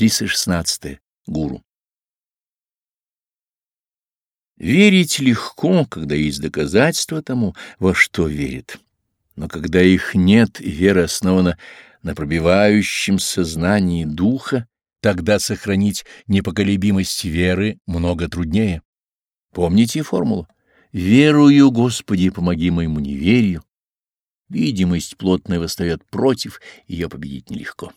316. Гуру. Верить легко, когда есть доказательства тому, во что верит. Но когда их нет, и вера основана на пробивающем сознании духа, тогда сохранить непоколебимость веры много труднее. Помните формулу? «Верую, Господи, помоги моему неверию». Видимость плотная восстает против, ее победить нелегко.